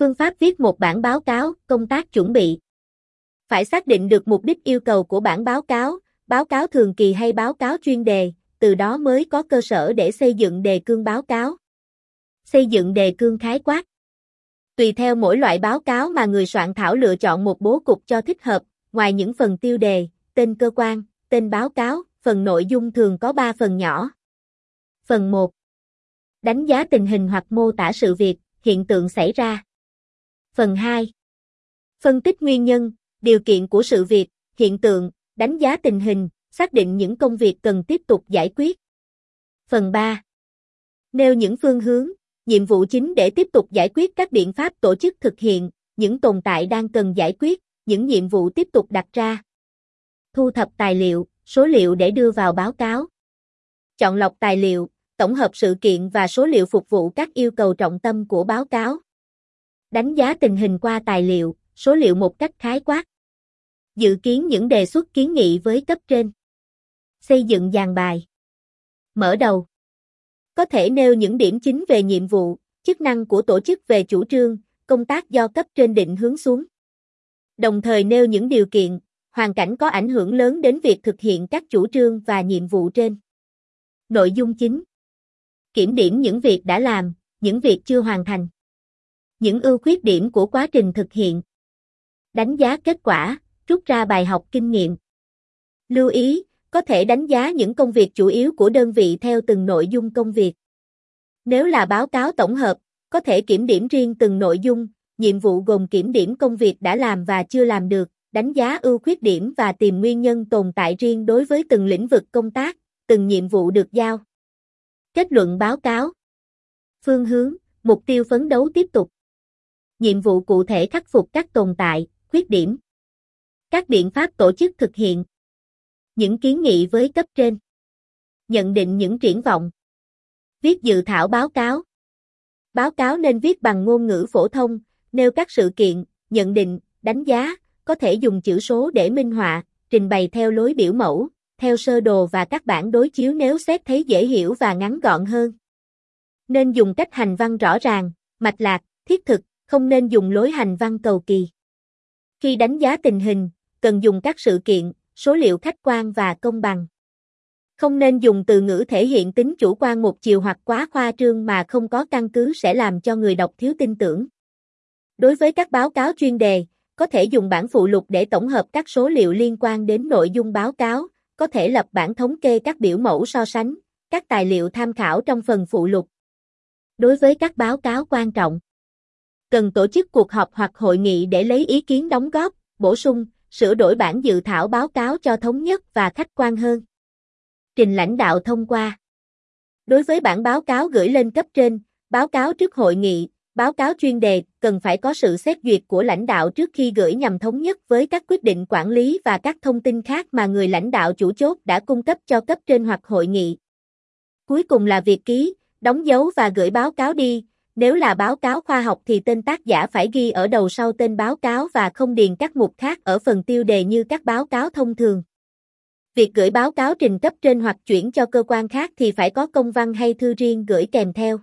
Phương pháp viết một bản báo cáo, công tác chuẩn bị. Phải xác định được mục đích yêu cầu của bản báo cáo, báo cáo thường kỳ hay báo cáo chuyên đề, từ đó mới có cơ sở để xây dựng đề cương báo cáo. Xây dựng đề cương khái quát. Tùy theo mỗi loại báo cáo mà người soạn thảo lựa chọn một bố cục cho thích hợp, ngoài những phần tiêu đề, tên cơ quan, tên báo cáo, phần nội dung thường có 3 phần nhỏ. Phần 1. Đánh giá tình hình hoặc mô tả sự việc, hiện tượng xảy ra. Phần 2. Phân tích nguyên nhân, điều kiện của sự việc, hiện tượng, đánh giá tình hình, xác định những công việc cần tiếp tục giải quyết. Phần 3. Nêu những phương hướng, nhiệm vụ chính để tiếp tục giải quyết các biện pháp tổ chức thực hiện, những tồn tại đang cần giải quyết, những nhiệm vụ tiếp tục đặt ra. Thu thập tài liệu, số liệu để đưa vào báo cáo. Chọn lọc tài liệu, tổng hợp sự kiện và số liệu phục vụ các yêu cầu trọng tâm của báo cáo. Đánh giá tình hình qua tài liệu, số liệu một cách khái quát. Dự kiến những đề xuất kiến nghị với cấp trên. Xây dựng dàn bài. Mở đầu. Có thể nêu những điểm chính về nhiệm vụ, chức năng của tổ chức về chủ trương, công tác do cấp trên định hướng xuống. Đồng thời nêu những điều kiện, hoàn cảnh có ảnh hưởng lớn đến việc thực hiện các chủ trương và nhiệm vụ trên. Nội dung chính Kiểm điểm những việc đã làm, những việc chưa hoàn thành. Những ưu khuyết điểm của quá trình thực hiện. Đánh giá kết quả, rút ra bài học kinh nghiệm. Lưu ý, có thể đánh giá những công việc chủ yếu của đơn vị theo từng nội dung công việc. Nếu là báo cáo tổng hợp, có thể kiểm điểm riêng từng nội dung, nhiệm vụ gồm kiểm điểm công việc đã làm và chưa làm được, đánh giá ưu khuyết điểm và tìm nguyên nhân tồn tại riêng đối với từng lĩnh vực công tác, từng nhiệm vụ được giao. Kết luận báo cáo. Phương hướng, mục tiêu phấn đấu tiếp tục. Nhiệm vụ cụ thể khắc phục các tồn tại, khuyết điểm. Các biện pháp tổ chức thực hiện. Những kiến nghị với cấp trên. Nhận định những triển vọng. Viết dự thảo báo cáo. Báo cáo nên viết bằng ngôn ngữ phổ thông, nêu các sự kiện, nhận định, đánh giá, có thể dùng chữ số để minh họa, trình bày theo lối biểu mẫu, theo sơ đồ và các bản đối chiếu nếu xét thấy dễ hiểu và ngắn gọn hơn. Nên dùng cách hành văn rõ ràng, mạch lạc, thiết thực, không nên dùng lối hành văn cầu kỳ. Khi đánh giá tình hình, cần dùng các sự kiện, số liệu khách quan và công bằng. Không nên dùng từ ngữ thể hiện tính chủ quan một chiều hoặc quá khoa trương mà không có căn cứ sẽ làm cho người đọc thiếu tin tưởng. Đối với các báo cáo chuyên đề, có thể dùng bản phụ lục để tổng hợp các số liệu liên quan đến nội dung báo cáo, có thể lập bản thống kê các biểu mẫu so sánh, các tài liệu tham khảo trong phần phụ lục. Đối với các báo cáo quan trọng, cần tổ chức cuộc họp hoặc hội nghị để lấy ý kiến đóng góp, bổ sung, sửa đổi bản dự thảo báo cáo cho thống nhất và khách quan hơn. Trình lãnh đạo thông qua. Đối với bản báo cáo gửi lên cấp trên, báo cáo trước hội nghị, báo cáo chuyên đề cần phải có sự xét duyệt của lãnh đạo trước khi gửi nhằm thống nhất với các quyết định quản lý và các thông tin khác mà người lãnh đạo chủ chốt đã cung cấp cho cấp trên hoặc hội nghị. Cuối cùng là việc ký, đóng dấu và gửi báo cáo đi. Nếu là báo cáo khoa học thì tên tác giả phải ghi ở đầu sau tên báo cáo và không điền các mục khác ở phần tiêu đề như các báo cáo thông thường. Việc gửi báo cáo trình cấp trên hoặc chuyển cho cơ quan khác thì phải có công văn hay thư riêng gửi kèm theo.